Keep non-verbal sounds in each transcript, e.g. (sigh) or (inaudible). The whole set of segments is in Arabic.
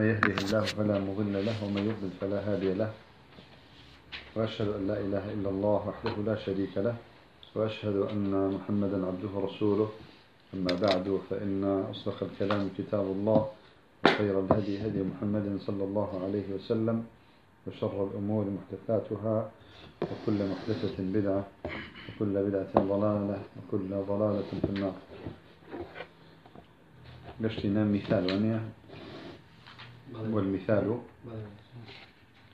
من يهده الله فلا مضل له ومن يضلل فلا هادي له. وأشهد أن لا إله إلا الله وحده لا شريك له وأشهد أن محمدا عبده ورسوله. أما بعد فإن أصدق الكلام كتاب الله وخير الهدي هدي محمد صلى الله عليه وسلم وشر الأمور محدثاتها وكل محدثة بدعة وكل بدعة ضلالة وكل ضلالة في النار. قشتنا مثال ونيا والمثال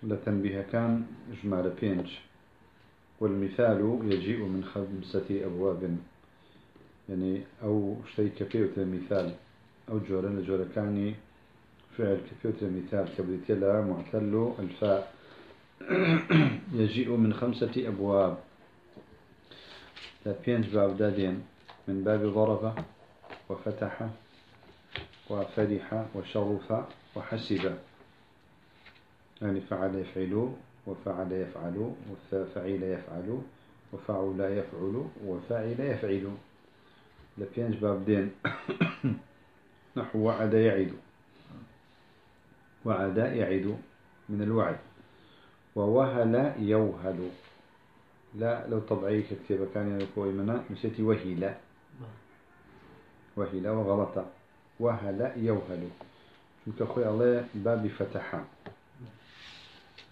لتنبيه كان إجمال بينج والمثال يجيء من خمسة أبواب. يعني أو شيء كفية مثال أو جورا لجورا كاني فعل كفية مثال كبريت يلا معتل الفاء (clears throat) يجيء من خمسة أبواب. بينج باب دادين. من باب ضرب وفتح وفرح وشرف وحسب. يعني فعل يفعل وفعل يفعل وفعل يفعل وفعل يفعل وفعل يفعل. لبينج باب دين نحو وعد يعد. وعد يعد من الوعد. ووهل يوهل. لا لو طبعي كتير كان يقول منا مشيتي وهيلة وهيلة وغلطة وهل يوهل؟ شنك أخوي الله باب فتحا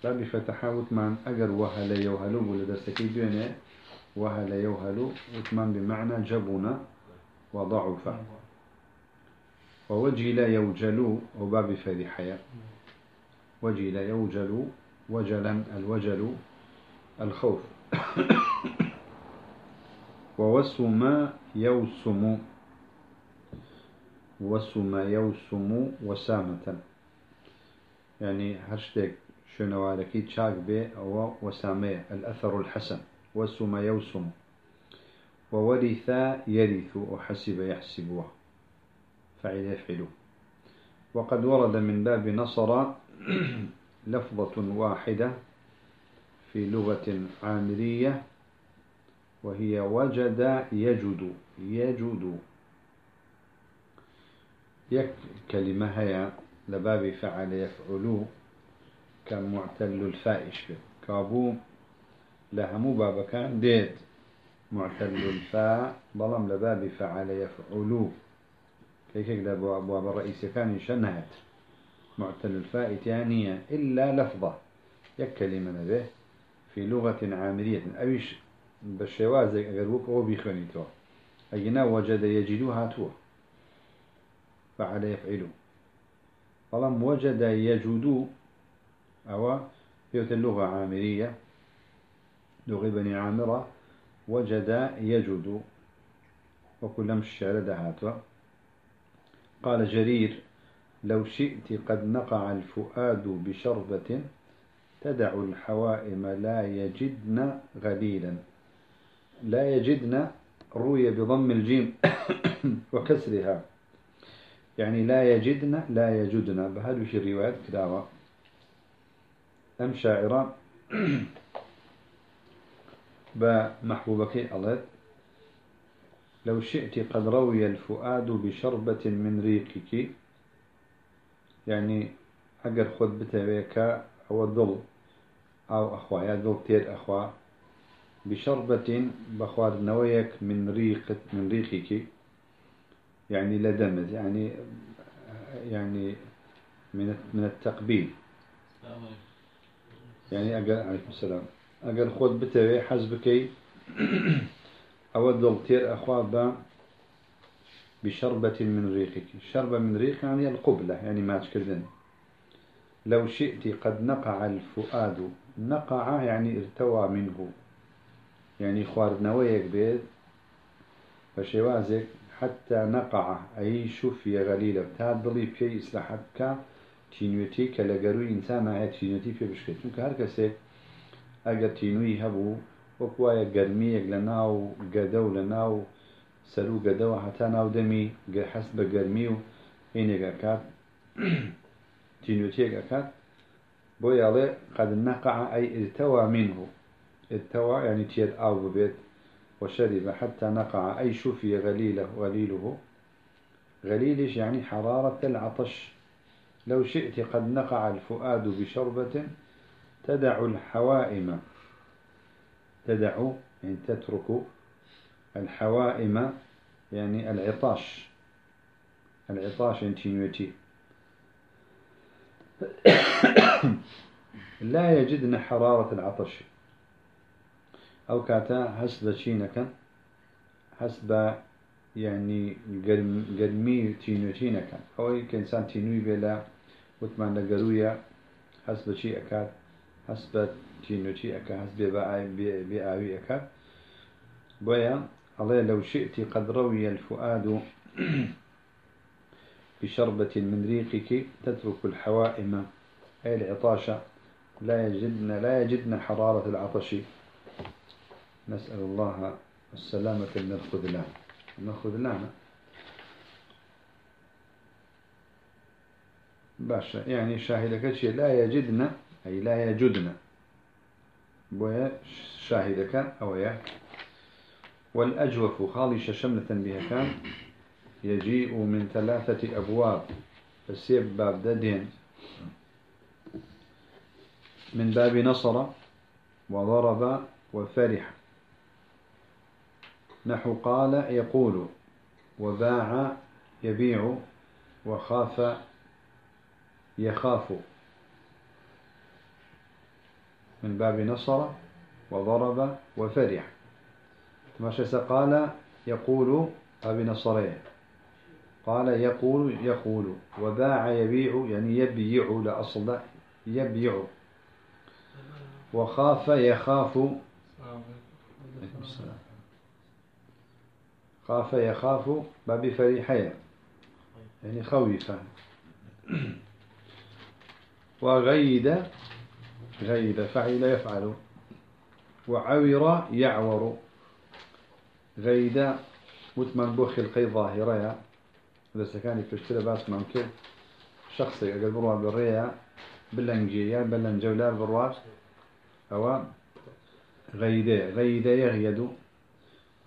باب فتحا وثمان أجر وهل يوهل ولا درسكي بينه وهل يوهل وثمان بمعنى جبنا وضعف ووجل يوجل وباب فرحيا وجل يوجل وجلا الوجل الخوف. (coughs) ووسم يوسم. وسم يوسم وسامة. يعني هشتك شنواركي تشاك بي أو وسامية الأثر الحسن. وسم يوسم. وورث يرث وحسب يحسب فعل يفعل. وقد ورد من باب نصر (clears throat) لفظة واحدة في لغة عامرية وهي وجد يجد. يجد. يك كلمة هي لباب فعل يفعلو كمعتل الفائش كابو لهمو بابا كان ديت. معتل الفاء ظلم لباب فعل يفعلو كيف كده باب الرئيس كان شنهت معتل الفاء تانية إلا لفظة. يك كلمة به في لغة عامرية أبيش بالشوازك أقربوك أو بيخونيتو. أجنا وجد يجدوها تو. فعل يفعل فلم وجد يجد أو في اللغة عامرية لغة بني عامرة وجد يجد وكلهم الشعر دهاتوا قال جرير لو شئت قد نقع الفؤاد بشربة تدع الحوائم لا يجدن غليلا. لا يجدن روي بضم الجيم (coughs) وكسرها. يعني لا يجدن لا يجدن بهذه الروايات كداوة أم شاعرة. (clears throat) بمحبوبك الله لو شئت قد روي الفؤاد بشربة من ريقك. يعني أجر خد بتبيك أو الظل أو أخوة. يا ذو كتير أخوة. بشربة بخوار نويك من ريق من ريقك. يعني لدمز يعني يعني من من التقبيل. يعني أجر عليكم السلام. أجر خد بتوي حسبك (coughs) أود كتير أخوة بشربة من ريقك. شربة من ريق يعني القبلة يعني ما تشكردن. لو شئت قد نقع الفؤاد. نقع يعني ارتوى منه. يعني خوارد نويك بيد فشوازك حتا نەقع ئەی شوفیە غەلیلە. تا دڵی پێی ئیسلاحەت بکە تینوێتی کە لە گەروی ئینسان ئاە تینەتی پێ بشکێت. و هەر کەسێک ئەگەر تینووی هەبوو وەک وایە گەرمیەک لە ناو گەدە و لە ناو سەر و گەدەوە هەتا ناودەمی حەست بە گەرمی و هینێکەکات (clears throat) تینوتێکەکات بۆ یاڵێ قەد نەقع ئەی ئتەوا من بوو ئتەوا ینی تێت ئاو ببێت. وشرب حتى نقع أي شفي غليله غليله. غليلش يعني حرارة العطش. لو شئت قد نقع الفؤاد بشربة تدع الحوائم. تدع يعني تترك الحوائم يعني العطاش. العطاش انتينيوتي (coughs) لا يجدن حرارة العطش. أو كاتا حسب شينك حسب يعني قرمي تينوتينك أو كإنسان تينوي بلا وثمان لقرويا حسب شيء أكاد حسب تينوتي أكاد حسب بآوي أكاد بويا الله لو شئت قد روي الفؤاد (clears throat) بشربة من ريقك تترك الحوائم. أي العطاشة لا يجدن لا يجدن حرارة العطش. نسأل الله السلامة من الخذلان. من الخذلان. باشا يعني شاهدك شيء لا يجدن أي لا يجدن. بويا شاهدك أو يا. والأجوف خالش شملة بها كان يجيء من ثلاثة أبواب. فالسيب باب ددين من باب نصر وضرب وفرح. نحو قال يقول وباع يبيع وخاف يخاف. من باب نصر وضرب وفرح. ماشي قال يقول أبي نصرين قال يقول يقول وباع يبيع يعني يبيع لأصل يبيع. وخاف يخاف. خاف يخاف باب فريحية يعني خويفا. وغيد غيد فعل يفعل. وعور يعور. غيد وثمان بو خلقي ظاهرة بس كان يفشتر بأس ممكن. شخصي أقل بروا بالريا. بلنجية بلنجولا برواس أو غيدة غيدة يغيد.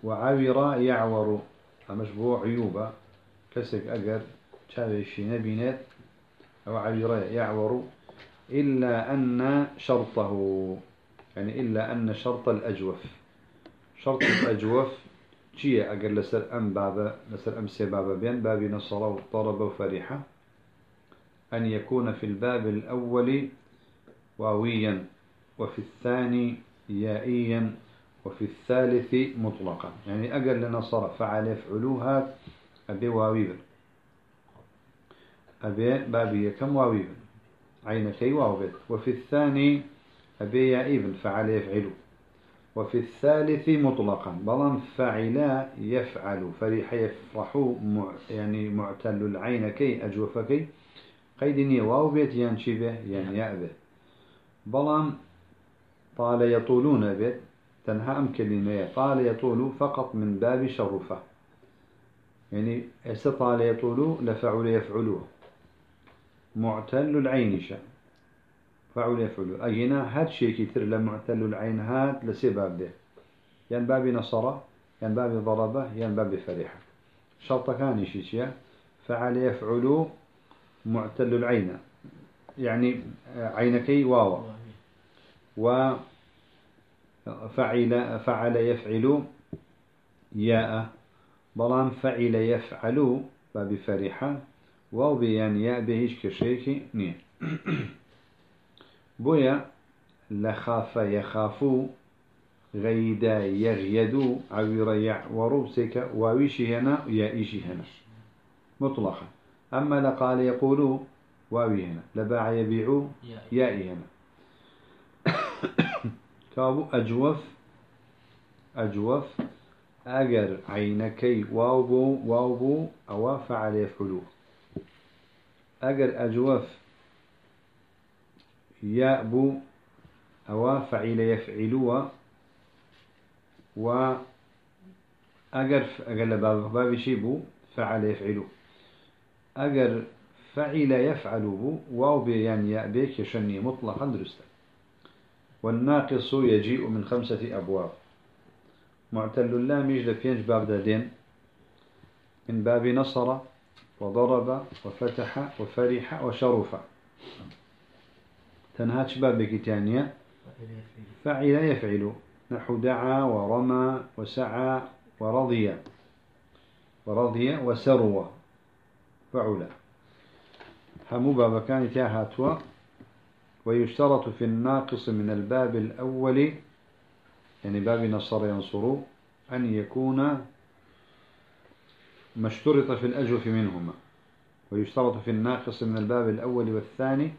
وعور يعور. مشبوع عيوبة. كسك أقر. شابيشي نبينات أو عور يعور. إلا أن شرطه. يعني إلا أن شرط الأجوف. شرط الأجوف. جيه أقر. لسر أم بابا. لسر أم سي بابا بين. باب نصر وطرب وفرحة أن يكون في الباب الأول واويا. وفي الثاني يائيا. وفي الثالث مطلقا. يعني أقل لنصر فعل يفعلوها أبي واويبا. أبي بابي كم واويبا؟ عينكي واوبت وفي الثاني أبي يائبا فعل يفعلوا. وفي الثالث مطلقا. بلان فعلا يفعل فريح يفرح يعني معتل العين كي أجوفكي قيدني واو بيت ينشي به يعني بلان طال يطولون بيت. تنهى أم كلمة؟ طال يطول فقط من باب شرفة. يعني استطال يطول؟ لفعل يفعلوه معتل العين شاء فعل يفعل أجينا هاد شيء كتير لمعتل العين. هاد لسباب ده. يعني باب نصر يعني باب ضربة يعني باب فرحة شرط كان شيء فعل يفعل معتل العين. يعني عينكي واو. و فعل فعل يفعل ياء. بلان فعل يفعل باب فرحة واو بيان ياء بهيش كشيكي نية. (clears throat) بويا لخاف يخافو غيدا يغيدو عوير يعورو سيكا واويشي هنا يائشي هنا. مطلقا. أما لقال يقولوا واوي هنا. لباع يبيعو يائي هنا. كابو أجوف أجوف. أجر عينكي واوبو واوبو أو فعل يفعلو أجر أجوف. يأبو أو فعل يفعلوا و أجر أجر باب باب شيبو فعل يفعلوا أجر فعل يفعل بو واو بيان يأبيك يشني مطلقا درستا والناقص يجيء من خمسة أبواب. معتل اللام يجد فينج باب دادين من باب نصر وضرب وفتح وفرح وشرف. تنهاش بابك تانية. فعل يفعل. نحو دعا ورمى وسعى ورضي. ورضي وسروى. فعلا همو كان تاهاتوا ويشترط في الناقص من الباب الأول يعني باب نصر ينصر أن يكون ما اشترط في الأجوف منهما. ويشترط في الناقص من الباب الأول والثاني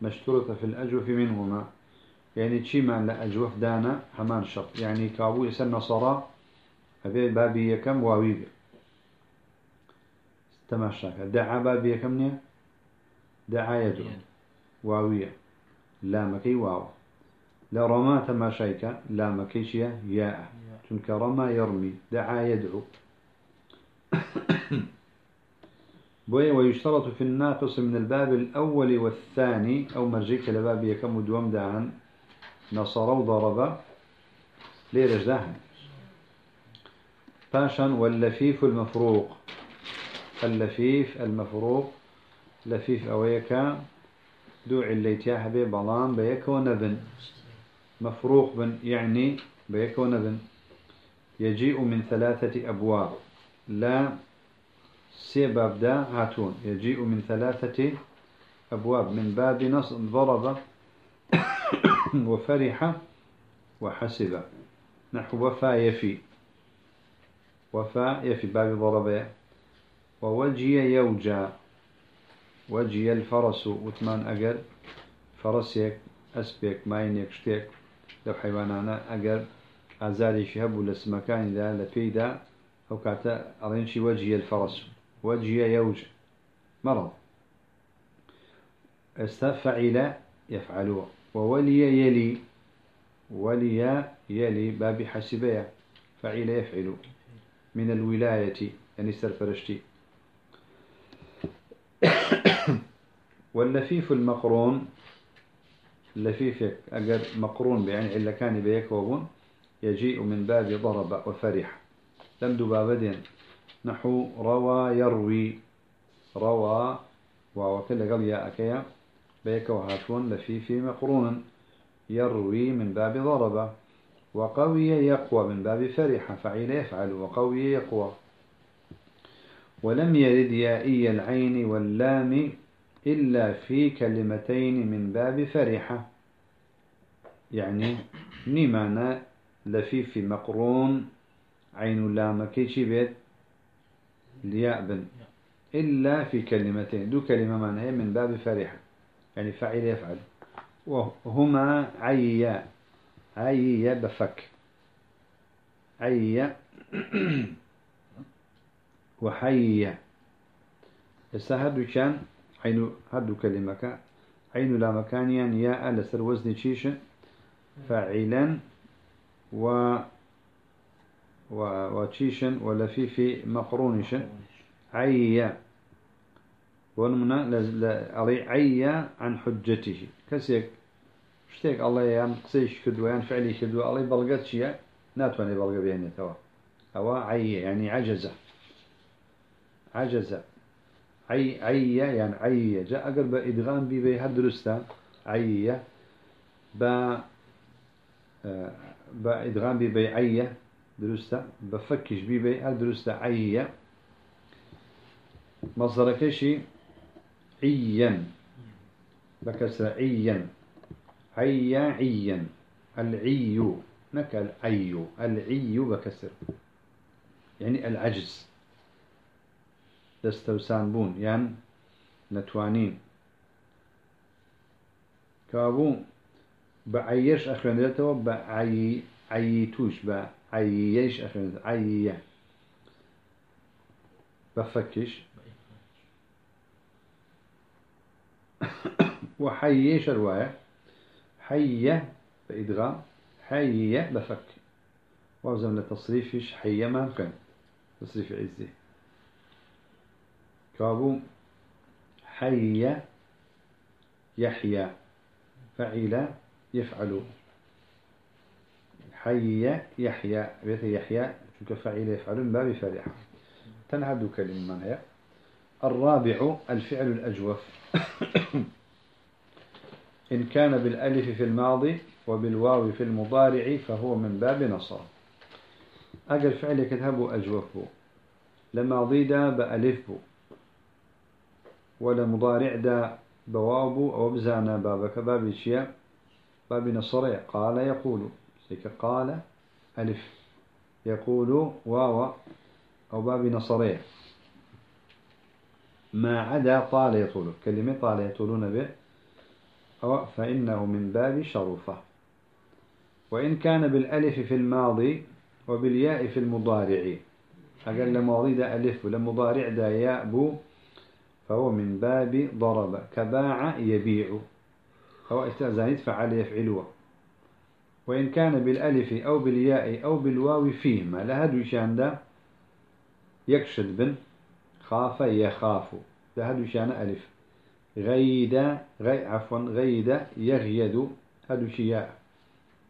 ما اشترط في الأجوف منهما. يعني تشي ما لا أجوف دانا همان شرط. يعني كابو يسن نصرا أبي بابي يكم واوي تماشاك. دعا بابي يكم نية دعا يدعو واوية لا مكي واو. لا رما تماشايك لا مكيشيا ياء. تنك رما يرمي دعا يدعو. (coughs) بوي ويشترط في الناقص من الباب الأول والثاني أو مرجيك لباب يكم دوام دعان نصر وضرب ليرج دهن باشا واللفيف المفروق. اللفيف المفروق. لفيف أويكا دو عليتياه بي بلان بيك ونبن مفروق بن يعني بيك ونبن يجيء من ثلاثة أبواب. لا سبب دا هاتون. يجيء من ثلاثة أبواب. من باب نص ضرب (coughs) وفرح وحسب. نحو وفا يفي. وفا يفي. باب ضرب ووجي يوجى وجي الفرس وثمان أجر فرسيك أسبيك ماينيك شتيك. لو حيوانانا أجر أزاري شهب لسمكان ذا لفيدا أو كاتا أرينشي وجي الفرس. وجي يوجى مرض. استفعل يفعلوه وولي يلي ولي يلي باب حسبية فعل يفعل. من الولاية يعني سرفرشتي واللفيف المقرون لفيفك أجر مقرون بعين علا كان بيكوبون يجيء من باب ضرب وفرح. لم دبابدين نحو روى يروي. روى وكل قال يا أكيا. بيك وهاتون لفيف مقرون. يروي من باب ضرب. وقوي يقوى من باب فرح. فعيل يفعل وقوي يقوى. ولم يرد يائي العين واللام إلا في كلمتين من باب فرحة. يعني نيمانا لفيف مقرون عين اللام كيشي بيت لياء بن. إلا في كلمتين. دو كلمة معناها من باب فرحة. يعني فعل يفعل. وهما عيا. عيا بفك. عيا. (coughs) وحيا. هدو كان عين هدو كلمة عين لا مكانيا يا لسر وزن تشيش فاعلا و وتشيشن ولا في في مقرونش. عيا ونمنا علي عيا عن حجته. كسيك شتيك الله يان قسيش كدوا يان فعلي كدوا الله بلغت شيء ناتواني بلغ بيني توا. أو عي يعني عجز عجز عي عي يعني عي جاء أقرب إدغام بي بي هدرستا عي با با إدغام بي بي عي درستا بفكش بي بي هدرستا عي مصدر كشي عيا بكسر عيا عيا عيا العي نك العي العي بكسر يعني العجز. دستوسان بون يعني نتوانين كابو بعيش أخوانيته بعي عيتوش بعيش أخوانيته عي بفكش وحيش رواية حي بإدغام حي بفك وزن التصريف حي ما تصريف عزي كابو حي يحيى فعل يفعل. حي يحيى بيت يحيى شو فعل يفعل؟ باب فرح تنهد كلمة هي؟ الرابع الفعل الأجوف. (coughs) إن كان بالألف في الماضي وبالواو في المضارع فهو من باب نصر. أجل فعل كتبه أجوف لماضي دا بألف بو ولا مضارع دا بواب أو بزانا بابك باب شيء باب نصري قال يقول. سيك قال ألف. يقول واو أو باب نصري ما عدا طال يطول. كلمة طال يطولون به. أو فإنه من باب شرفة. وإن كان بالألف في الماضي وبالياء في المضارع. أقل لماضي دا ألف ولمضارع دا ياء بو فهو من باب ضرب. كباع يبيع. أو استأذانت فعل يفعلوا وإن كان بالألف أو بالياء أو بالواو فيهما لهدو شان دا يكشد بن خاف يخاف. لهدو شان ألف. غيد غي عفوا غيد يغيد. هدو شياء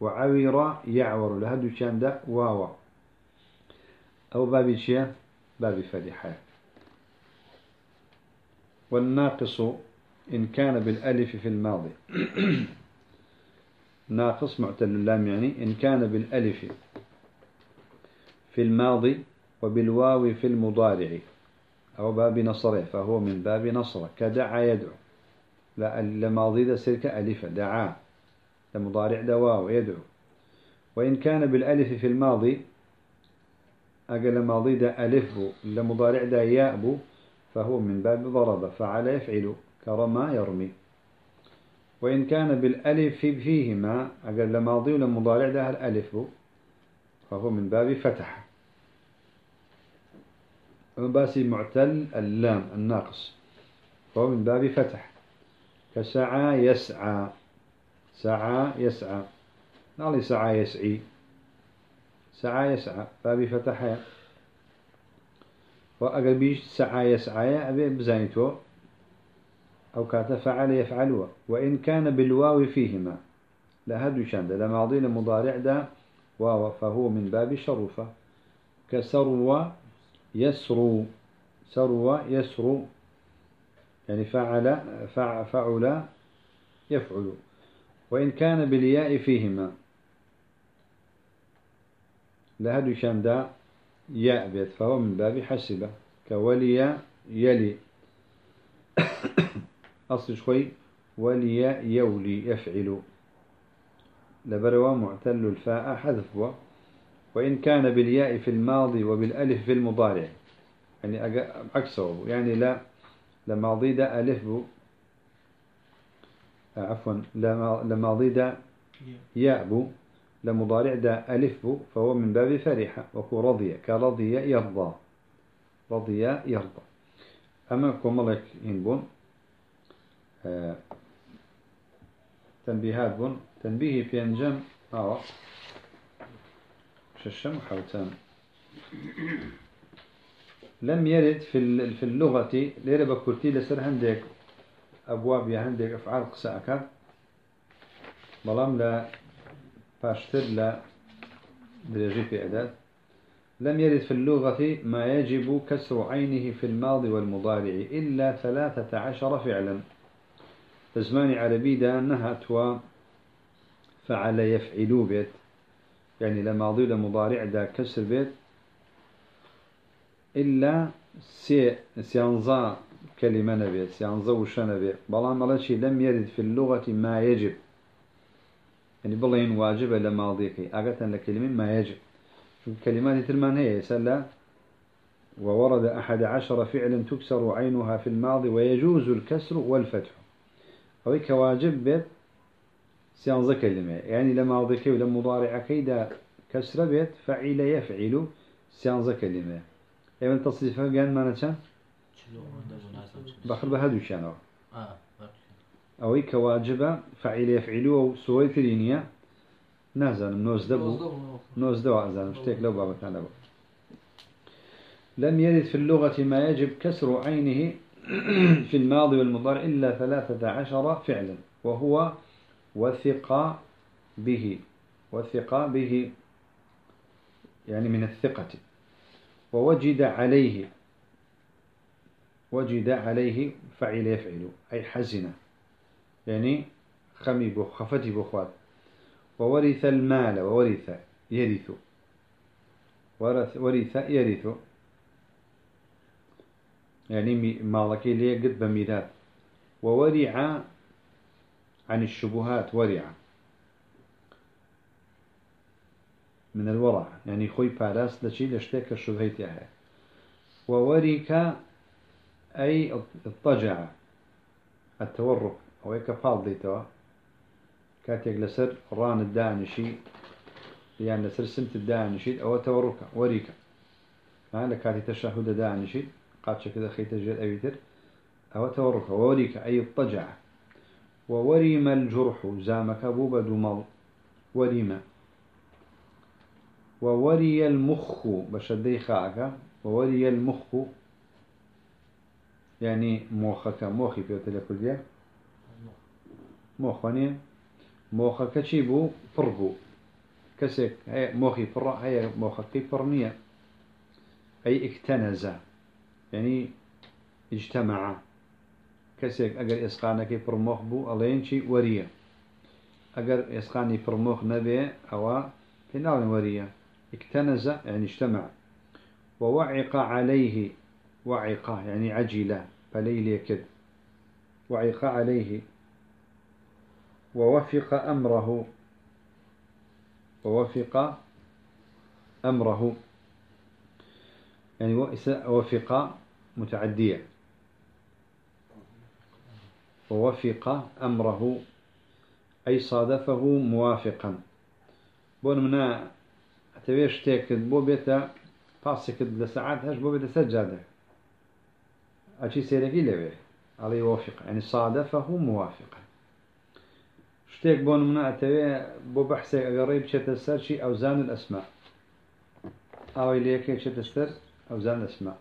وعوير يعور. لهدو شان دا واو. أو باب شيء باب فدحة والناقص إن كان بالألف في الماضي. (coughs) ناقص معتل اللام يعني إن كان بالألف في الماضي وبالواو في المضارع أو باب نصره فهو من باب نصره. كدعا يدعو. لا لماضي ذا سلك ألف دعا. لمضارع دواو يدعو. وإن كان بالألف في الماضي أقل ماضي دا ألف لمضارع دا ياء بو فهو من باب ضرب فعل يفعل كرما يرمي. وإن كان بالألف فيهما أقل ماضي ولمضارع ده الألف فهو من باب فتح. باسي معتل اللام الناقص فهو من باب فتح. كسعى يسعى سعى يسعى. نالي سعى يسعي. سعى يسعى باب فتح وأقل بيش سعى يسعى أبي بزاينتو أو كات فعل يفعلوا. وإن كان بالواو فيهما لا هدو شاند لا ماضي لمضارع دا واو. فهو من باب شرفة كسروا يسرو. سروا يسرو. يعني فعل فع فعل يفعل. وإن كان بالياء فيهما لا هدو شاند ياء بيت فهو من باب حسبة كولي يلي. (coughs) أصل شوي. ولي يولي يفعل. لبروا معتل الفاء حذف وإن كان بالياء في الماضي وبالألف في المضارع. يعني عكسه يعني لا لماضي دا ألف بو. عفوا. لماضي دا ياء بو. لمضارع دا ألف فهو من باب فرحة وكو رضي كرضي يرضى. رضي يرضى. أما كملك إنبون آه، تنبيهات بون تنبيه في أنجم آه ششم حوتان. لم يرد في في اللغة ليرة بكرتي لسر عندك أبواب يا عندك أفعال قساءك بلام لا فاشتر لا درجة في أداة. لم يرد في اللغة ما يجب كسر عينه في الماضي والمضارع إلا ثلاثة عشر فعلا. زمان عربي دا أنها توا فعل يفعلوا بيت. يعني لماضي لمضارع دا كسر بيت. إلا سي سيانزا كلمة نبيت سيانزا وشا نبيت بلان ملاشي لم يرد في اللغة ما يجب. يعني بلين واجب لماضيك أقتا لكلمة ما يجب. كلمات ترمان هي سلا وورد أحد عشر فعلا تكسر عينها في الماضي ويجوز الكسر والفتح. أو كواجب بيت سيانزا كلمة. يعني لما أضيكي ولما مضارع كيدا كسر بيت فعل يفعل سيانزا كلمة. يعني تصريفها قال ما نتشان بخر بهدو شانو أو كواجب فعل يفعل وسوي ثرينيا نازل نوز دبو. نوز دو أزال مشتيك لو بابا تعالى لم يرد في اللغة ما يجب كسر عينه (clears throat) في الماضي والمضارع إلا ثلاثة عشر فعلا وهو وثق به. وثق به يعني من الثقة. ووجد عليه. وجد عليه فعل يفعل أي حزن. يعني خەمی بۆ خەفەتی بخوات وورث المال وورث يرث. ورث ورث يرث. يعني ماڵەکەی لێ گرت بە میرات وورع عن الشبهات ورع. من الورع. يعني خۆی پاراست لە چی لە شتێک شوبهەی تیا وورك أي اضطجع التورك أو هيك فاضي توا كاتيك لسر ران الدانشي يعني لسر سمت الدانشي أو تورك وريك هذا كاتي تشهد دانشي قاد كذا خيت الجل أبيتر أو تورك ووريك أي اضطجع ووريم الجرح. زامك بوبا دمال وريم. ووري المخ. بشدي خاك. ووري المخ. يعني موخك. موخي في التلفزيون موخني موخك چی بو پڕ بوو کەسێک مۆخی پڕ هەیە مۆخەکەی پڕ نییە ئەی ئیکتەنەزە یعنی اجتمع کەسێک ئەگەر ئێسقانەکەی پڕمۆخ بوو ئەڵێن چی وەریە ئەگەر ئێسقانی پڕمۆخ نەبێ ئەوە پێناڵێن وەریە اكتنز يعني اجتمع. ووعق عليه وعق يعني عجلة فليل يكد. وعق عليه. ووفق أمره. ووفق أمره. يعني وفق متعدية. ووفق أمره. أي صادفه موافقا. بون منا تبيش تاكد بو بيتا باسكد لساعات هاش بو بيتا سجادة. أشي سيركي لبيه. عليه يوافق يعني صادفه موافقا. شتێک بۆ منە ئەتەوێ بۆ بەحسێک ئەگەڕێ بچێتە سەر چی ئەوزان الأسماء ئەوەی لەکێ چێتە سەر ئەوزان الأسماء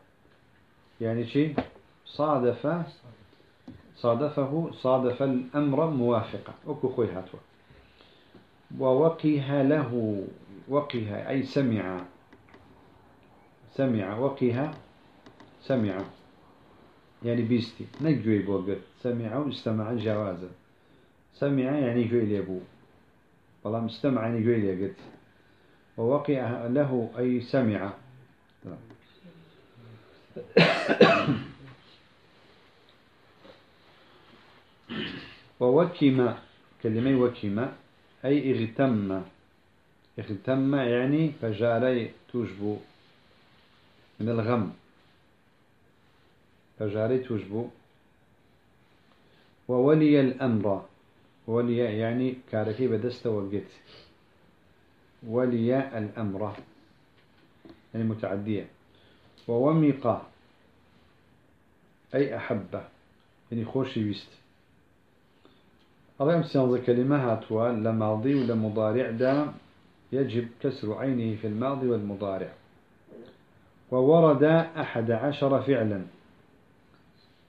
يعني شي صادف صادفه صادف الأمر موافقة وكو خوي هاتوا ووقها له. وقها أي سمع. سمع وقها سمع. يعني بيستي. نجوي بوقت. سمع واستمع جوازا سمع يعني جوي ليبو والله مستمع يعني جوي ليقت ووقع له أي سمع. (coughs) ووكم كلمة وكم أي اغتم. اغتم يعني فجاري تشبو من الغم. فجاري تشبو وولي الأمر. ولي يعني كاركي بدست وقت ولي الأمر. يعني متعدية. وومق. أي أحبه يعني خوش يست الله يمسي كلمة هاتوا. لماضي ولمضارع دا يجب كسر عينه في الماضي والمضارع. وورد أحد عشر فعلا.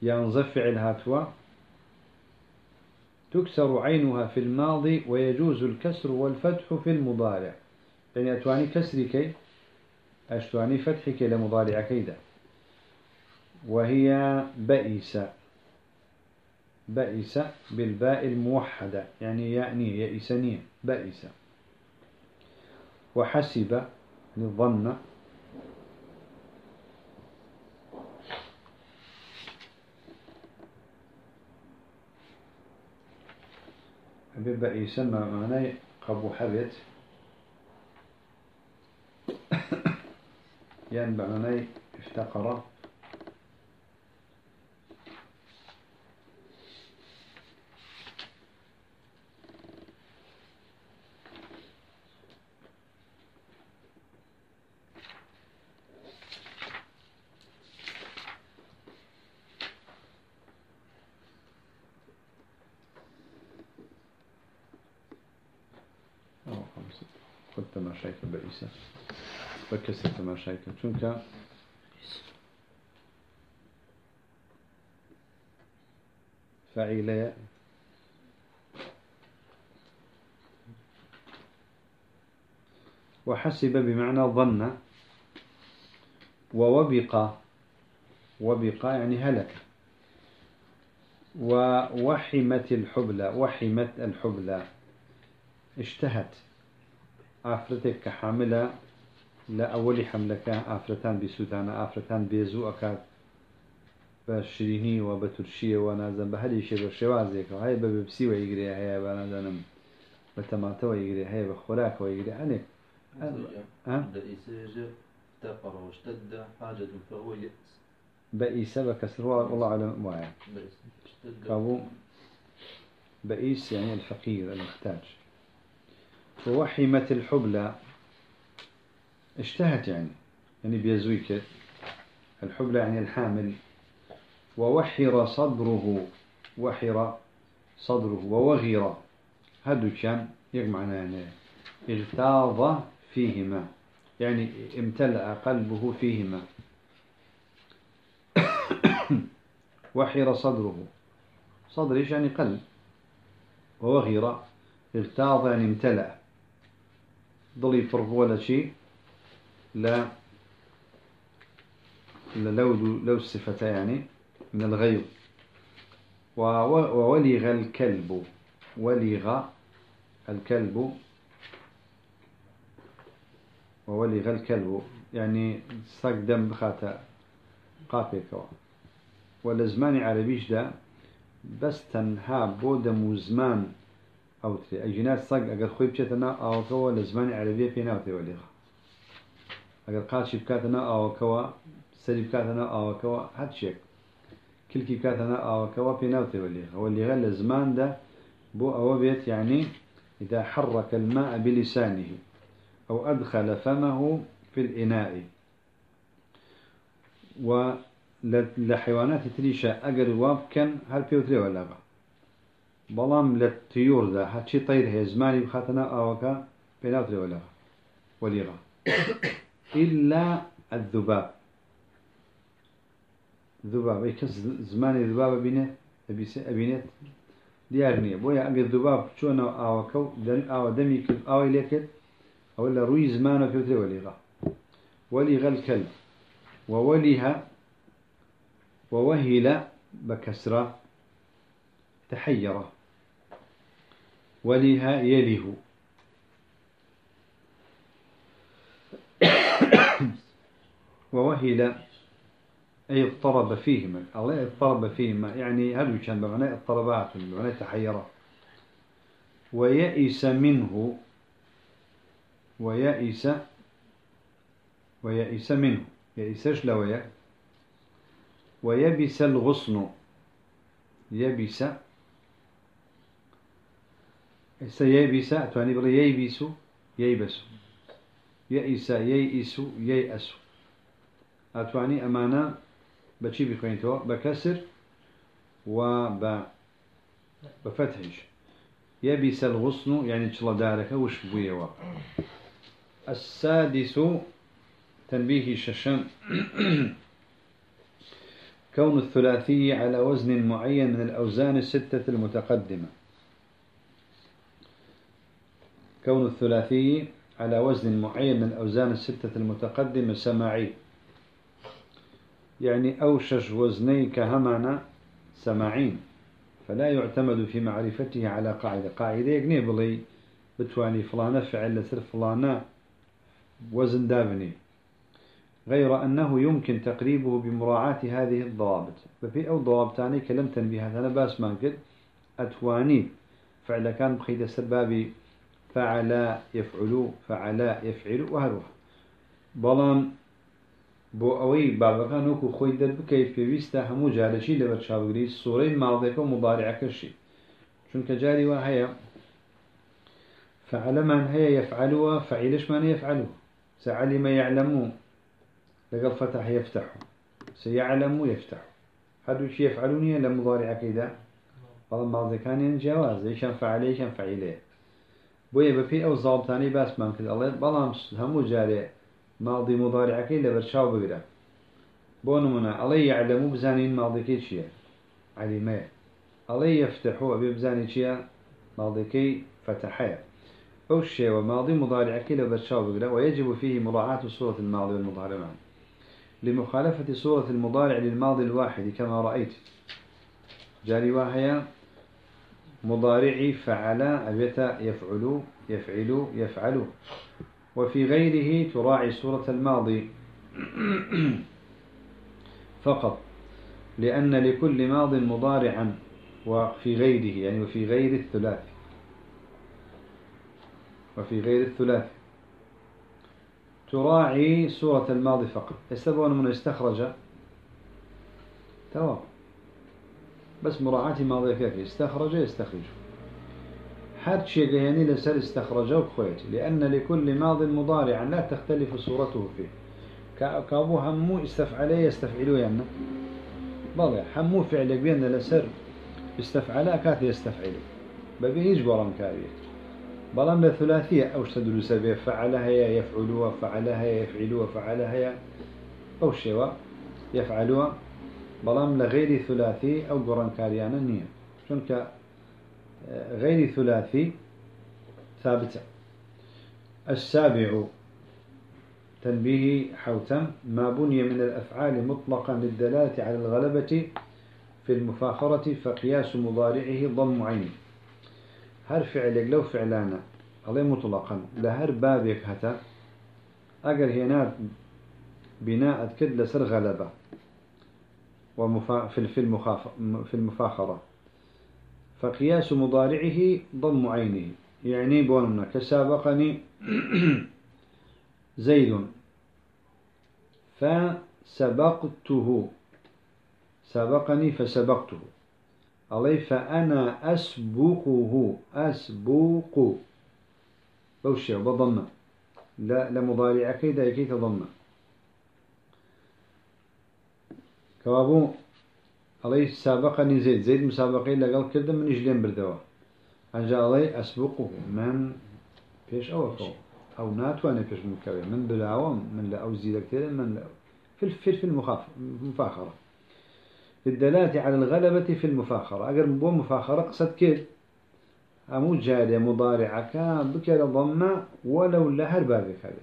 ينظف فعل هاتوا. تكسر عينها في الماضي ويجوز الكسر والفتح في المضارع. يعني أتواني كسرك أشتواني فتحك لمضارع كيدا. وهي بئس بئس بالباء الموحدة. يعني يعني يئسنية بئس وحسب للظن بيبقى يسمى معناه قبو حبت (coughs) ينبع معناه افتقر تماشایکە بە ئیسە بە کەسە چونکە فعیلەیە وحسب بمعنى ظن. ووبق. وبقى يعني هلك. ووحمت الحبلى. وحمت الحبلى. اشتهت آفرتك كحاملة لا أول حملك آفرتان بسودان آفرتان بيزو أكاد بشريني وبترشية ونازم بهلي شيء بشوازيك وهاي ببسي ويجري هاي بنازنم بتماتة ويجري هاي بخوراك ويجري أنا أه؟ تقر واشتد حاجة فهو يأس بئيس بكسر والله أعلم واعي كابو بئيس يعني الفقير المحتاج. ووحمت الحبلى اشتهت يعني. يعني بيزويك الحبلى يعني الحامل. ووحر صدره. وحر صدره. ووغر هذا كان يجمعنا يعني اغتاظ فيهما. يعني امتلأ قلبه فيهما. (coughs) وحر صدره. صدر إيش يعني قلب؟ ووغر اغتاظ يعني امتلأ. ضلي فرق ولا شيء. لا لو لو الصفة يعني من الغيظ. وولغ الكلب ولغ الكلب وولغ الكلب يعني ساق دم بخاتا قابيكوا ولا زمان عربيش ده بس تنها بودم وزمان أو تري أجناس صق أجر خوي بشتنا أو كوا لزمان عربية فينا وتوليغ أجر قاتش بكاتنا أو كوا سري بكاتنا أو كوا هاد شيء كل كي بكاتنا أو كوا فينا وتوليغ هو اللي غير الزمان ده بو أو بيت يعني إذا حرك الماء بلسانه أو أدخل فمه في الإناء. ولحيوانات تريشة أجر وابكن هل بيوتري ولا بقى بلام للطيور ذا هاتشي طير هي زماني بخاتنا أوكا بيناتري ولا وليغا إلا الذباب. ذباب أي كس زماني ذباب أبينت أبينت ديارني بويا أجر ذباب شو أنا أوكا دم أو دمي كل أو إليك أو إلا روي زمانه كتري وليغا وليغا الكلب. ووليها ووهل بكسرة. تحيره ولها يله ووهل أي اضطرب فيهما الله اضطرب فيهما يعني هل كان بمعنى اضطربات بمعنى تحيرة ويئس منه ويئس ويئس منه. يئسش لويا ويبس الغصن. يبس سيبس تواني بلا ييبس ييبس. يئس ييئس ييأس. أتواني أمانة بشي بخوينتو بكسر وب بفتحش يبس الغصن يعني تشلا دارك وش بويوا السادس تنبيه الششم (clears throat) كون الثلاثي على وزن معين من الأوزان الستة المتقدمة. كون الثلاثي على وزن معين من أوزان الستة المتقدمة سماعي. يعني أوشش وزني كهمنا سماعين فلا يعتمد في معرفته على قاعدة. قاعدة يقني بلي بتواني فلانة فعل لسر فلانة وزن دابني. غير أنه يمكن تقريبه بمراعاة هذه الضوابط. ففي أو ضوابطاني كلم تنبيهات أنا باس مانكد أتواني فعل كان بخيد السبابي فعلا يفعلوا فعلا يفعل وهروها. بلان بو اوي بابا نوكو خوي در بكيف بيستا همو جارشي لبر شاوغري سوري ماضيك ومضارع كشي چونك جاري وهي فعل من هي يفعلوا فعلش من يفعلوا سعلم يعلموا لقد فتح يفتح سيعلم يفتح هذا الشيء يفعلوني لمضارع كيدا والله ماضي كان جواز ليش فعليه ليش فعليه بويا بفي أو ضابطاني باس ما كذا الله بلام همو جاري ماضي مضارع كي لبرشاو بقرا بون منا الله يعلمو بزانين ماضي كي شيء علمه الله يفتحو أبي بزاني شيء ماضي كي فتحه أو الشيء وماضي مضارع كي لبرشاو بقرا ويجب فيه مراعاة صورة الماضي والمضارع لمخالفة صورة المضارع للماضي الواحد كما رأيت. جاري واحيا مضارعي فعل أبيت يفعل يفعل يفعل وفي غيره تراعي صورة الماضي. (clears throat) فقط. لأن لكل ماض مضارعا وفي غيره يعني وفي غير الثلاث وفي غير الثلاث تراعي صورة الماضي فقط. يستبون من استخرج. تمام. بس مراعاة ماضي كافي استخرج يستخرج حد شيء يعني لسر استخرجه وخويت لأن لكل ماض مضارع لا تختلف صورته فيه. كابو همو استفعله يستفعلوا يعني بلى همو فعل بين لسر استفعل كات يستفعل ببيج برام كاريت بلام لثلاثية أو تدل سبب فعلها يفعلوا فعلها يفعلوا فعلها أو شيء يفعلوا بلام لغير ثلاثي أو قران كاريانا نية شنك غير ثلاثي ثابتة. السابع تنبيه حوتم ما بني من الأفعال مطلقا للدلالة على الغلبة في المفاخرة فقياس مضارعه ضم عين. هر فعلك لو فعلانا عليه مطلقا. لهر بابك هتا أجر هنا بناء كد لسر غلبة في المفاخرة. فقياس مضارعه ضم عينه يعني بوننا كسابقني (clears throat) زيد. فسبقته. سبقني فسبقته. علي فأنا أسبقه. أسبق. بوشي بضمة لا لمضارع كيدا يكي تضمة كوابو. علي سابقني زيد زيد مسابقين لقل كده من إجلين بردوا أنجا علي أسبقه من فيش أو فوق أو ناتواني فيش مكوي من بلاوم من لا أو زيد كثير من لا في في المفاخرة للدلالة على الغلبة في المفاخرة أجر بو مفاخرة قصد كيف أمو جاري مضارع كان بكر ضمة ولو لهر بابك هذا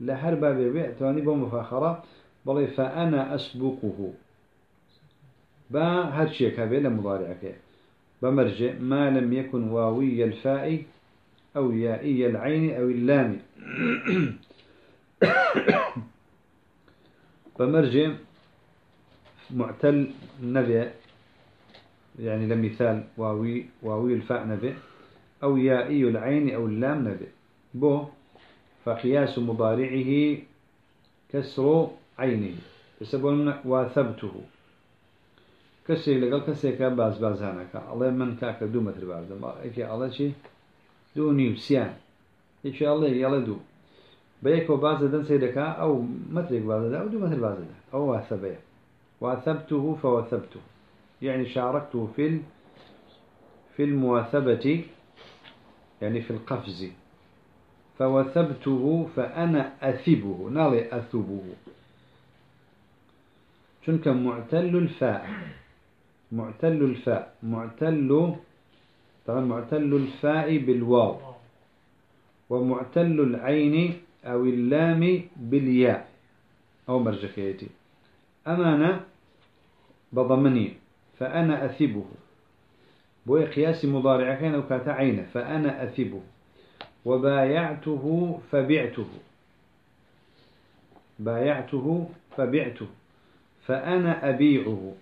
لهر بابك بيعتواني بو مفاخرة بلي فأنا أسبقه با هر شيء كابي لمضارعك بمرجع ما لم يكن واوي الفاء أو يائي العين أو اللام بمرجع معتل نبي يعني لمثال واوي واوي الفاء نبي أو يائي العين أو اللام نبي بو فقياس مضارعه كسر عينه يسبون واثبته كسي لقال كسي كباز بازانك الله من كاك دو متر بعد ما إيكي الله شيء دو نيو سيان إيكي الله يلا دو بيكو باز دن سيدك أو مترك باز أو دو متر باز أو واثبه وأثبته فوثبته يعني شاركته في في المواثبة يعني في القفز فوثبته فأنا أثبه نالي أثبه شنك معتل الفاء معتل الفاء. معتل طبعا معتل الفاء بالواو. ومعتل العين أو اللام بالياء. أو مرجكيتي أمانة بضمني. فأنا أثبه. بوي قياس مضارع كان وكاتا عينة. فأنا أثبه. وبايعته فبعته. بايعته فبعته. فأنا أبيعه.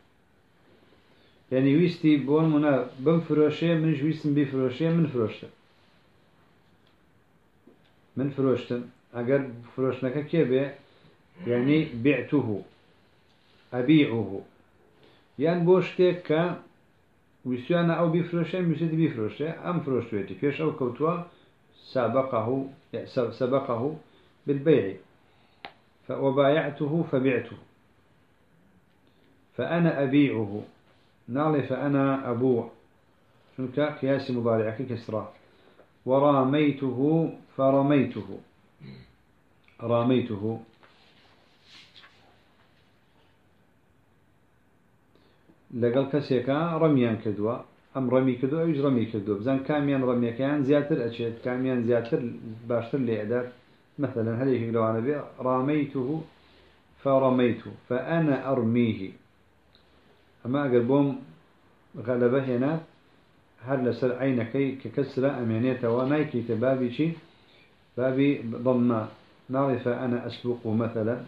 يعني ويستي بون منا بنفروشة من جويستن بفروشة من فروشته من فروشتن. أجر فروشنك كيف يعني بعته أبيعه يعني بوشتك ك ويسيانا أو بفروشه ويسيت بفروشه أم فروشتويتي فيش أو كوتوا سبقه سبقه بالبيع. وبايعته فبعته. فأنا أبيعه. نالي فأنا أبوع شنك؟ قياس مضارعك كسرى وراميته فرميته. راميته. لەگەڵ کەسێکە ڕەمیان کردووە ئەم ڕەمی کردو ئەوش ڕەمی کردو بزان کامیان ڕەمیەکەیان زیاتر ئەچێت کامیان زیاتر باشتر لێدات مثلا هەرێکی لەوانە بێ ڕامەیته فرميت فأنا أرميه. أما أقل بوم غلبه هنا هل لسر عينكي ككسر أمانية ونايكي تبابي شي؟ بابي ضم نعرف أنا أسبق مثلا.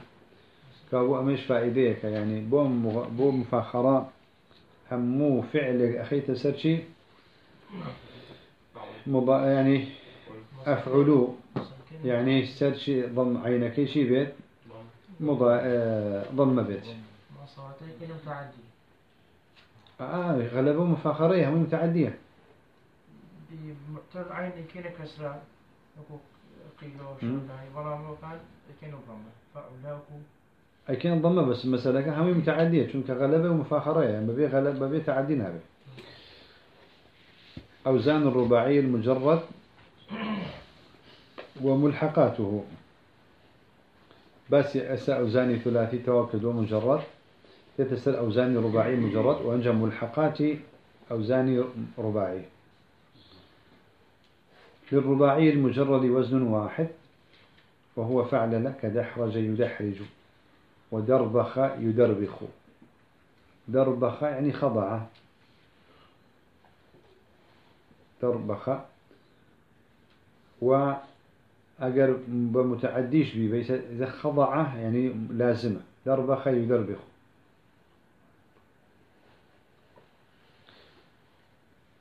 كابو أمش فائديك يعني بوم بوم مفاخرة همو فعل أخي تسرشي مضا يعني أفعلوا يعني سرشي ضم عينك شي بيت؟ مضا آه، ضم بيت. آه غلبوا مفاخرية هم متعدية. بمعتر عين كينا كسران قيلو شو بلا مو كان كينا ضمة فأولاكو. أكين ضمة بس مسألة كان هم متعدية شون كغلبة ومفاخرة يعني ما بي غلبة بي تعدين هذا أوزان الرباعي المجرد (coughs) وملحقاته. بس أسا أوزاني ثلاثي توكد ومجرد. تتسل أوزاني رباعي مجرد وأنجى ملحقات أوزاني رباعي. للرباعي المجرد وزن واحد وهو فعل لك دحرج يدحرج ودربخ يدربخ. دربخ يعني خضع. دربخ وأجر بمتعديش بي بيس إذا خضع يعني لازمة. دربخ يدربخ.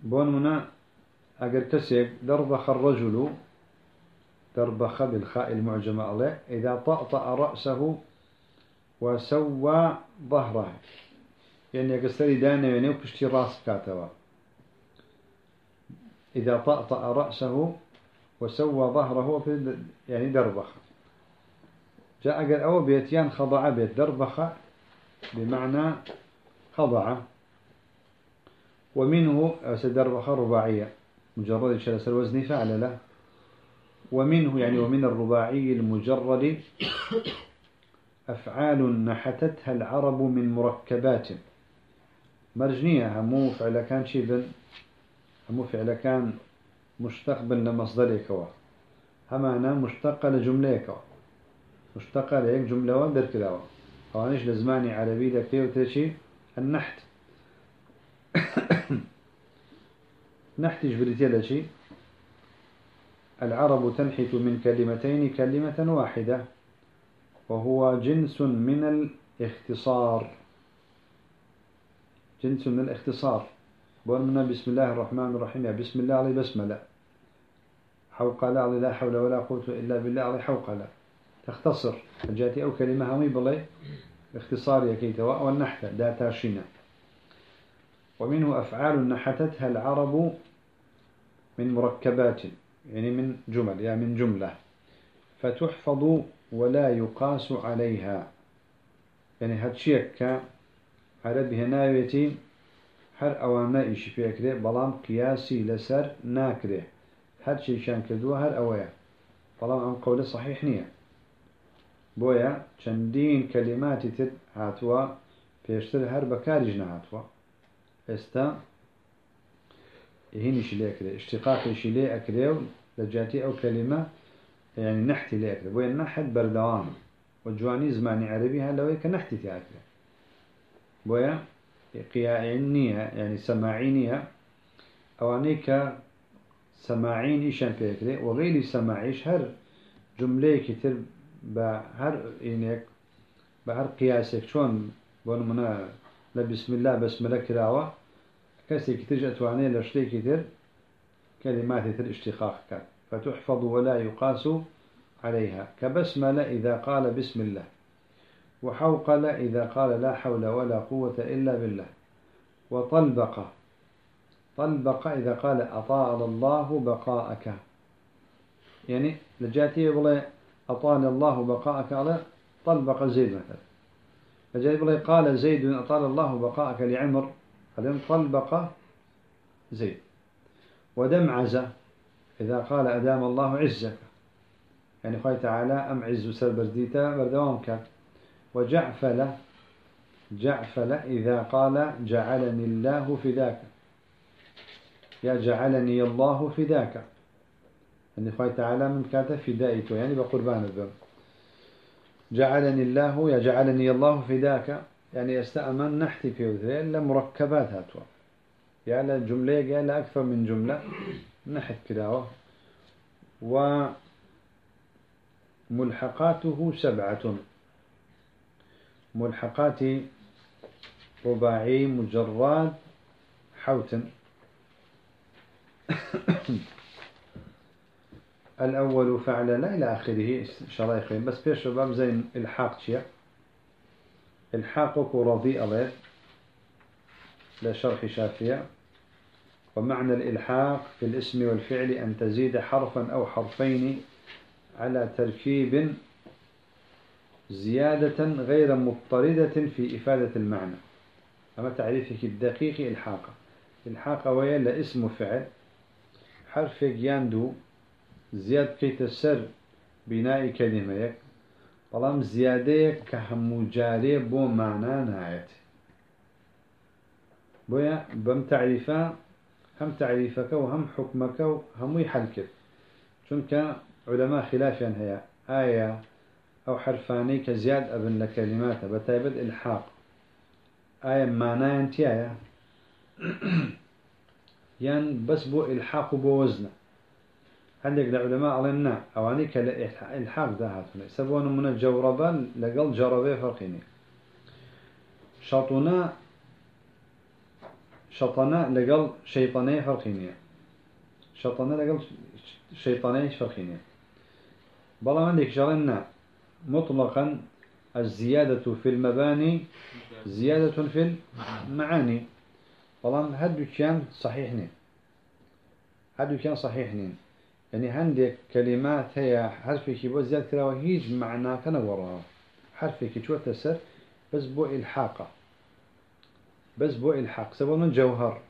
بون منا أجر كسيك دربخ الرجل دربخ بالخاء المعجمة عليه إذا طأطأ رأسه وسوى ظهره. يعني يقصري دانا يعني وبشتي راس كاتوا إذا طأطأ رأسه وسوى ظهره يعني دربخ. جاء قال أو بيتيان خضع بيت دربخ بمعنى خضع ومنه دربخ رباعية مجرد شلس الوزن فعل له. ومنه يعني ومن الرباعي المجرد أفعال نحتتها العرب من مركبات. مرجنية همو فعل كان شيء همو فعل كان مشتق بن لمصدرك هما أنا مشتق لجملة مشتق لهيك جملة ودر كلاوة أوانيش لزماني عربي لكتير وتشي النحت. نحت جبريتي لشي العرب تنحت من كلمتين كلمة واحدة وهو جنس من الاختصار. جنس من الاختصار. بقولنا بسم الله الرحمن الرحيم يا بسم الله علي بسملة. حوقلة علي لا حول ولا قوة إلا بالله علي حوقلة تختصر جاتي أو كلمة همي بلي اختصار يكي تواء والنحتة داتاشينا ومنه أفعال نحتتها العرب من مركبات يعني من جمل يعني من جملة فتحفظ ولا يقاس عليها. يعني هاتشيك عربي هناويتي هر أوانا إيش فيكري بلام قياسي لسر ناكري هر شي شان كدوا هر أوايا بلام أم قول صحيح نية. بويا چندين كلمات تر هاتوا بيشتر هر بكارج هاتوا استا هيني ليه أكري اشتقاق ليه أكري لجاتي أو كلمة يعني نحتي ليك بوين نحت بردوام. وجواني زماني عربي هلا كنحتي تاكل بويا؟ قياعنية يعني سماعينية أوانيك سماعين إيشان بيكري وغير سماعيش هر جملة كتير بهر إنك بهر قياسك شون بون منا لبسم الله بسم الله كراوة كسي كتير أتواني لشتي كتير كلمات كتير اشتقاق كان. فتحفظ ولا يقاس عليها. كبسملة إذا قال بسم الله. وحوقل إذا قال لا حول ولا قوة إلا بالله. وطلبق. طلبق إذا قال أطال الله بقاءك. يعني لجاتي يقول أطال الله بقاءك على طلبق زيد مثلا. لجاتي يقول قال زيد أطال الله بقاءك لعمر قال طلبق زيد. ودمعز إذا قال أدام الله عزك. يعني خوي تعالى أم عز سر برديتا بردوام كان وجعفل جعفل إذا قال جعلني الله فداك. يا جعلني الله فداك. يعني خوي تعالى من كانت فدائته يعني بقربان الذنب. جعلني الله يا جعلني الله فداك. يعني يستأمن نحتي في وذيل لمركبات هاتوا. يعني جملة يعني أكثر من جملة. نحت كداوة وملحقاته سبعة. ملحقات رباعي مجرد حوت. (coughs) الأول فعل لا إلى آخره شرايخ بس في شباب زي الحاق شيء. الحاقك رضي الله لشرح شافية. ومعنى الإلحاق في الاسم والفعل أن تزيد حرفا أو حرفين على تركيب زيادة غير مضطردة في إفادة المعنى. أما تعريفك الدقيق إلحاق. إلحاق ويا لاسم فعل حرف ياندو. زياد كيت السر بناء كلمة بلام زيادة كهم جاري بو معنى نهاية بويا بم تعريفا هم تعريفك وهم حكمك وهم يحلك چونك علماء خلافا هي آية أو حرفاني كزياد أبن لكلمات بتايبد إلحاق آية معنى انتي (coughs) آية يعني بس بو إلحاق بو وزنه عندك العلماء علينا أواني كالإلحاق ده هاتنا يسبون من الجوربة لقل جربة فرقيني. شطنا شطنا لقل شيطاني فرقيني. شطنا لقل شيطاني فرقيني. بلا عندك جرنا مطلقا الزيادة في المباني زيادة في المعاني. بلا هدو كان صحيحني هدو كان صحيحني يعني عندك كلمات هي حرفك بو زيادة كلا وهيج معنى كان وراها حرفك شو تسر؟ بس بو إلحاقة. بس بو إلحاق. سبب من جوهر.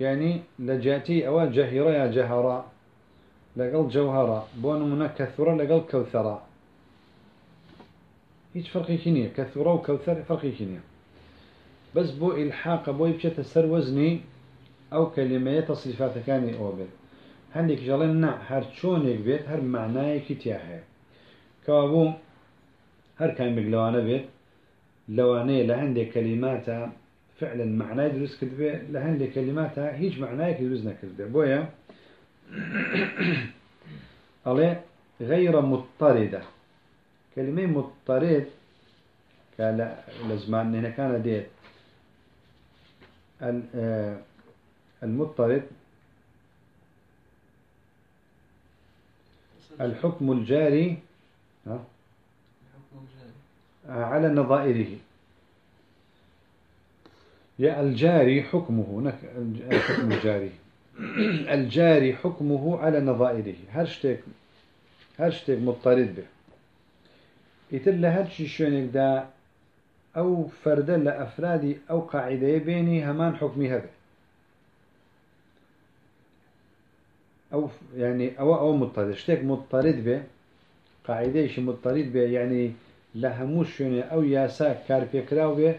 يعني لجاتي أول جهيرة يا جهرة. لقل جوهرة. بون من كثرة لقل كوثرة. هيج فرقي كنية كثرة وكوثر فرقي كنية بس بو إلحاق بو يبشي تسر وزني أو كلمة تصريفات أو بيت هنديك جلنا هر شونك بيت هر معناه كتياها كابو هر كان بقلوانا بيت لواني لهندي كلمات فعلا معناه يدرس كذبه لهندي كلمات هيج معناه يدرس نكذبه بويا عليه (coughs) غير مضطردة كلمة مضطرد قال لزمان هنا كان ديت المضطرد الحكم الجاري على نظائره. يا الجاري حكمه الحكم الجاري. (coughs) الجاري حكمه على نظائره. هرشتك هرشتك مضطرد به يتل هرشي شونك دا أو فردا لأفرادي أو قاعدة بيني همان حكمي هذا أو يعني أو أو مضطرد. شتك مضطرد به قاعدة شي مضطرد به يعني لهموش شوني أو ياسا كار بيكراو به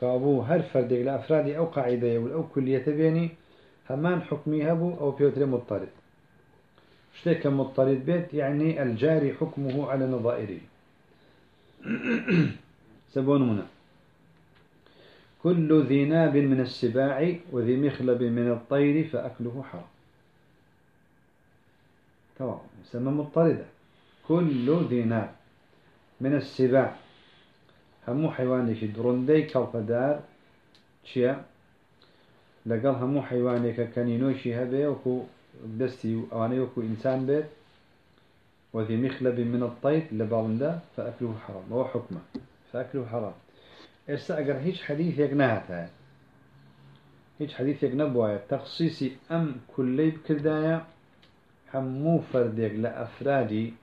كأبو هر فردك لأفرادي أو قاعدة أو كلية بيني همان حكمي هبو أو بيوتري مضطرد. شتك مضطرد بيت يعني الجاري حكمه على نظائره. (clears throat) سبون هنا. كل ذي ناب من السباع وذي مخلب من الطير فأكله حرام. تمام يسمى مضطردة. كل ذي ناب من السباع همو حيوانك درندي كالفدار شيا لقال همو حيوانك كنينوشي هبه وكو دستي أواني وكو إنسان بيت. وذي مخلب من الطير لبالندا فأكله حرام. هو حكمه. فأكله حرام. إرسا أقر هيش حديث يقناها هيش حديث يقنبوا تخصيصي أم كلي بكردايا همو فردك لأفرادي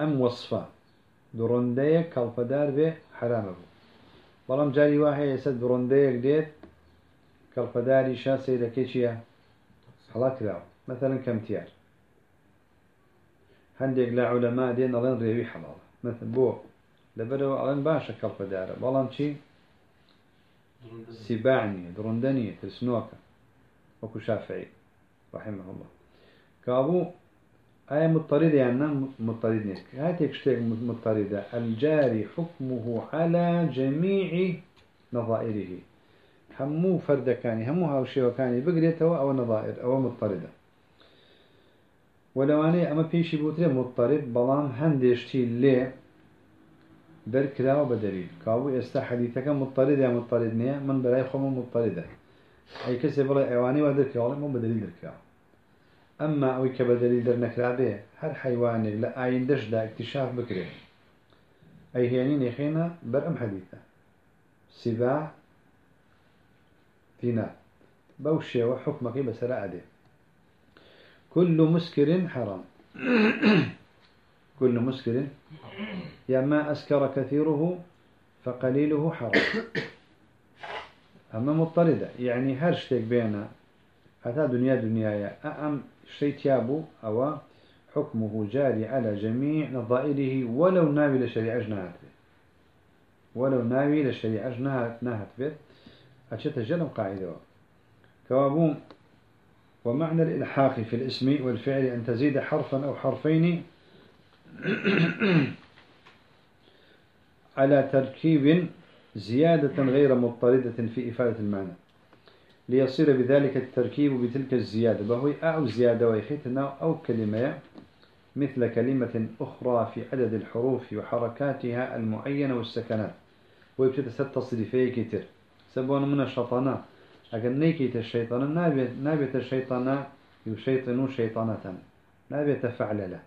أم وصفة. درندية كالفدار به حرامه بەڵام جاری وا هەیە ئێستا درۆندەیەک دێت کەڵپەداری شا سیرەکەی چییە هەڵا کراوە مثلەن کەمتیار هەندێک لە عولەما دێن ئەڵێن ڕێوی حەڵاڵە مثل بۆ لەبەرەوە ئەڵێن باشە کەڵپەدارە بەڵام چی نیە ترسنۆکە وەکو شافعی رحمه الله. کابوو أي مضطردة يعني مضطرد نيك هاتيك شتيك مضطردة الجاري حكمه على جميع نظائره. همو فرد كاني همو هاوشي وكاني بقريته أو نظائر أو مضطردة ولو أنا أما بيشي بوتري مضطرد بلان هندشتي ليه دركراو بدليل. كاو إستا حديثك مضطرد يا مضطرد نية من بلاي خم مضطردة أي كسي بلا إيواني ودرك والله مو بدليل دركراو. أما أوي كبدليل درنكرا به هر حيواني لا آين دش دا اكتشاف بكري. أي هيانين يخينا برأم حديثة. سباع فينا بوشي وحكمك بس رأده كل مسكر حرام. (clears throat) كل مسكر. يا ما أسكر كثيره فقليله حرام. أما مضطردة يعني هرشتك بينا. حتى دنيا دنيايا أأم شيء تيابو أو حكمه جاري على جميع نظائره ولو ناوي لشريعة جناهت ولو ناوي لشريعة جناهت به. أشت جلم قاعدة. كوابون ومعنى الإلحاق في الاسم والفعل أن تزيد حرفا أو حرفين على تركيب زيادة غير مضطردة في إفادة المعنى. ليصير بذلك التركيب بتلك الزيادة بهو أو زيادة ويخيتنا أو كلمة مثل كلمة أخرى في عدد الحروف وحركاتها المعينة والسكنات. ويبتدى ست فيه كتير. سبون من الشيطانة. أقل نيكيت الشيطان نابت الشيطان يشيطن شيطانة. نابت فعل له.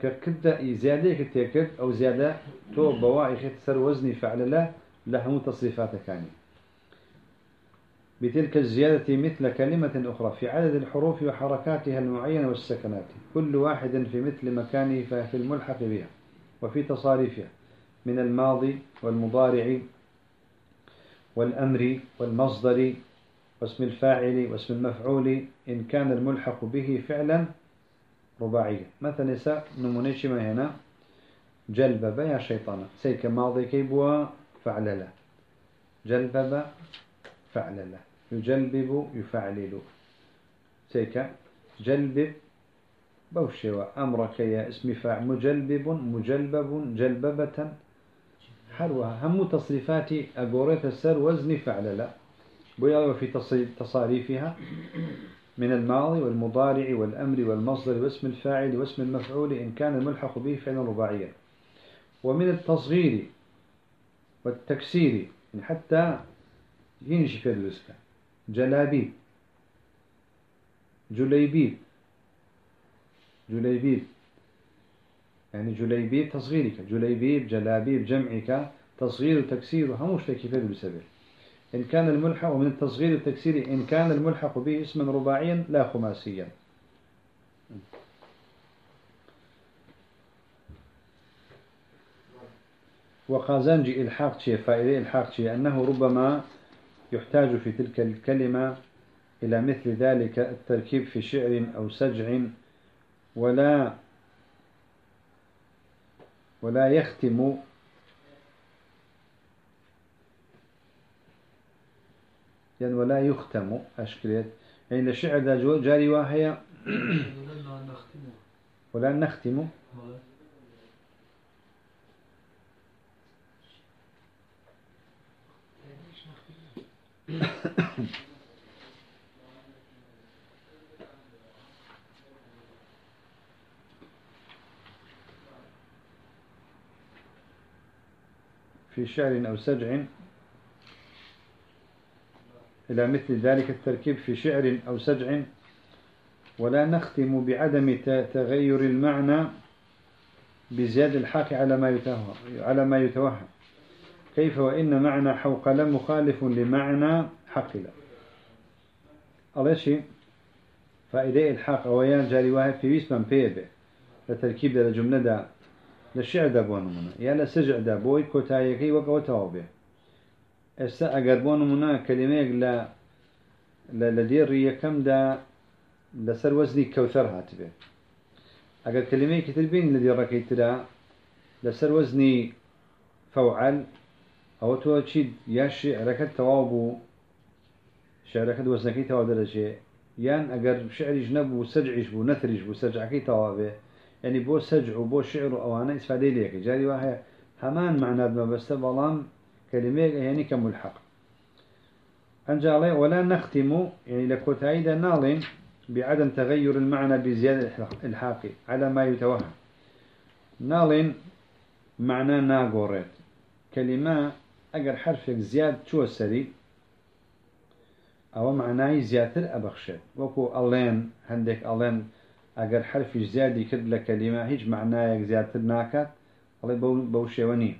ككدا زيادة كتير أو زيادة تو بواعي خيت سر وزني فعل له لهم تصريفات كاني بتلك الزيادة مثل كلمة أخرى في عدد الحروف وحركاتها المعينة والسكنات. كل واحد في مثل مكانه ففي الملحق بها وفي تصاريفها من الماضي والمضارع والأمر والمصدر واسم الفاعل واسم المفعول إن كان الملحق به فعلا رباعية مثلا نساء نمونيش ما هنا. جلبب يا شيطان سيك ماضي كيبوا فعللا جلبب فعللا يجلبب يفعلل. سيك جلبب بوشوا أمرك يا اسم فاعل. مجلبب مجلبب جلببة. حروها هم تصريفاتي أقوريت السر وزن فعللا بيا في تصاريفها من الماضي والمضارع والأمر والمصدر واسم الفاعل واسم المفعول إن كان الملحق به فعلا رباعيا. ومن التصغير والتكسير يعني حتى في الرزق جلابيب جليبيب جليبيب يعني جليبيب تصغيرك. جليبيب جلابيب جمعك تصغير وتكسير هموش في بسبب إن كان الملحق ومن التصغير والتكسير إن كان الملحق به اسما رباعيا لا خماسيا. وقازنجي إلحاق شيء فائدة إلحاق شيء أنه ربما يحتاج في تلك الكلمة إلى مثل ذلك التركيب في شعر أو سجع ولا ولا يختم يعني ولا يختم. أشكلت يعني الشعر ذا جاري وهي ولا نختم. في شعر أو سجع إلى مثل ذلك التركيب في شعر أو سجع. ولا نختم بعدم تغير المعنى بزياد الحاق على ما يتوهم على ما يتوهم. كيف وإن معنى حوقل مخالف لمعنى حقل الله شيء فإذا الحاق أويان جاري واحد في ويسمان بيبه. لتركيب ده الجملة ده. للشعر ده بونه يا لسجع ده بوي كوتايكي وقوتها به ئێستا ئەگەر بۆ نمونە کەلیمەیەک لە لە دێڕی یەکەم دا لەسەر وەزنی کەوتەر هاتبێ ئەگەر کللیمەیەکی تر بین لە دیێڕەکەی ترا لەسەر ئەوە تۆ چیت یاشی ئەرەکەت تەواو بوو؟ شارەکەت وەزنەکەی تەوا دەرەجێ يان أجر شعري جنب وسجعش بو نثرج بو سجعكي توابه يعني بو سجع وبو شعر وأوانا إسفادي ليك جاري واحد همان معنى ما بس بلام كلمة يعني كملحق أنجالي ولا نختم يعني لكوتايدا نالين بعدم تغير المعنى بزيادة الحاقي على ما يتوهم. نالين معنى ناقوريت كلمة أجر حرفك زياد شو السري أو معناه زيادة أبخشت وكو ألين عندك ألين أجر حرف زيادة كد لكلمة هيج معناه زيادة ناكت الله بوشيوني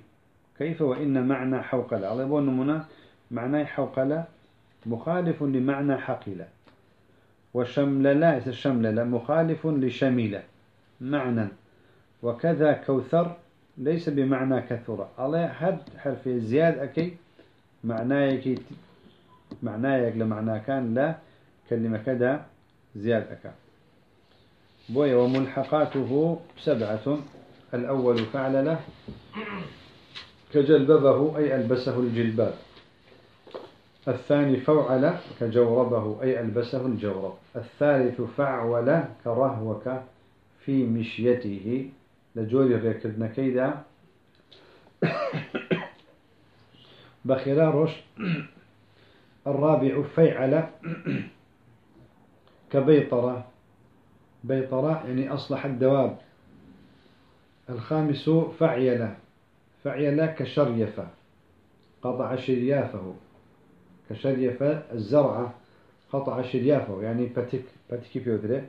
كيف وإن معنى حوقلة الله بو نمونا معنى حوقلة مخالف لمعنى حقيلة وشمللا الشمللة مخالف لشميلة معنى وكذا كوثر ليس بمعنى كثرة الله حد حرف زياد أكي معناه كي معناه لمعنى كان لا كلمة كذا زياد أكا. بوي وملحقاته سبعة. الأول فعل له كجلببه أي ألبسه الجلباب. الثاني فوعل كجوربه أي ألبسه الجورب. الثالث فعول كرهوك في مشيته. لجوري ريكدنا كيدا بخلاروش الرابع فيعل. كبيطرة. بيطرة يعني أصلح الدواب. الخامس فعيلة فعيلة كشريفة قطع شريافه. كشريفة الزرعة قطع شريافه. يعني باتك كيف يدري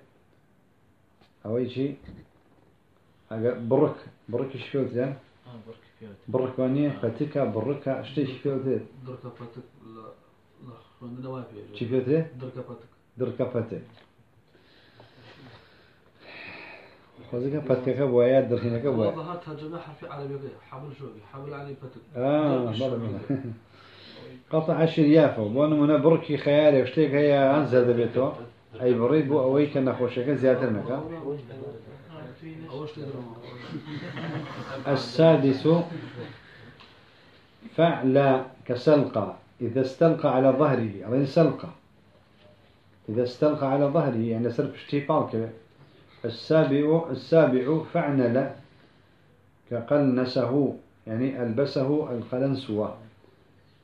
أو شيء برك برك إيش فيه برك فيه برك وانية باتكا برك اشتي إيش فيه دركا باتك لا لا خلنا نوافي شي فيه دركا باتك دركا باتك خوزك باتكا بوايا درهنا كبوايا والله هات جماعة حرف عربي حبل شوقي حبل علي باتك آه (laughs) قطع شريافه بون من بركي خيالي وشتيك هي أنزل بيته أي بريد بو اوي كان خوشك زيادة نكا السادس فعل كسلقى إذا استلقى على ظهره أو سلقى. إذا استلقى على ظهره يعني سرب اشتفال كذا. السابع السابع فعنل كقلنسه يعني ألبسه القلنسوة.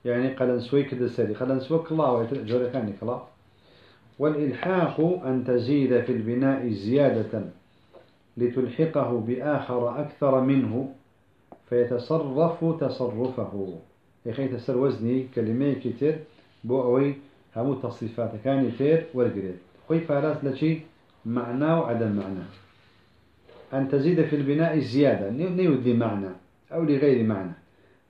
يعني قلنسوي كذا سري قلنسوة كلا ويتجري ثاني كلا. والإلحاق أن تزيد في البناء زيادة. لتلحقه بآخر أكثر منه فيتصرف تصرفه. يخي تسر وزني كلمة كتير بوعوي همو تصريفات كان يتير والقريد خوي فارات لشي معنى وعدم معنى. أن تزيد في البناء زيادة نيودي معنى أو لغير معنى.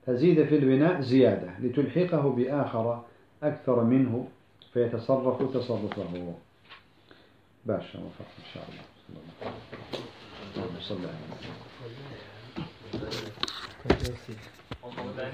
تزيد في البناء زيادة لتلحقه بآخر أكثر منه فيتصرف تصرفه. باشا وفق إن شاء الله. Sunday.